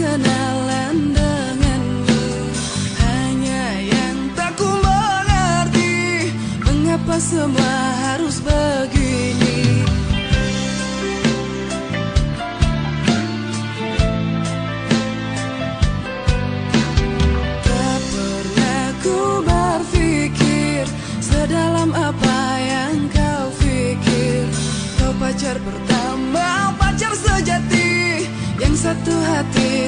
berkenalan denganmu. Hanya yang tak ku mengerti Mengapa semua harus begini? Tak pernah ku berpikir Sedalam apa yang kau pikir. Kau pacar pertama, pacar sejati Yang satu hati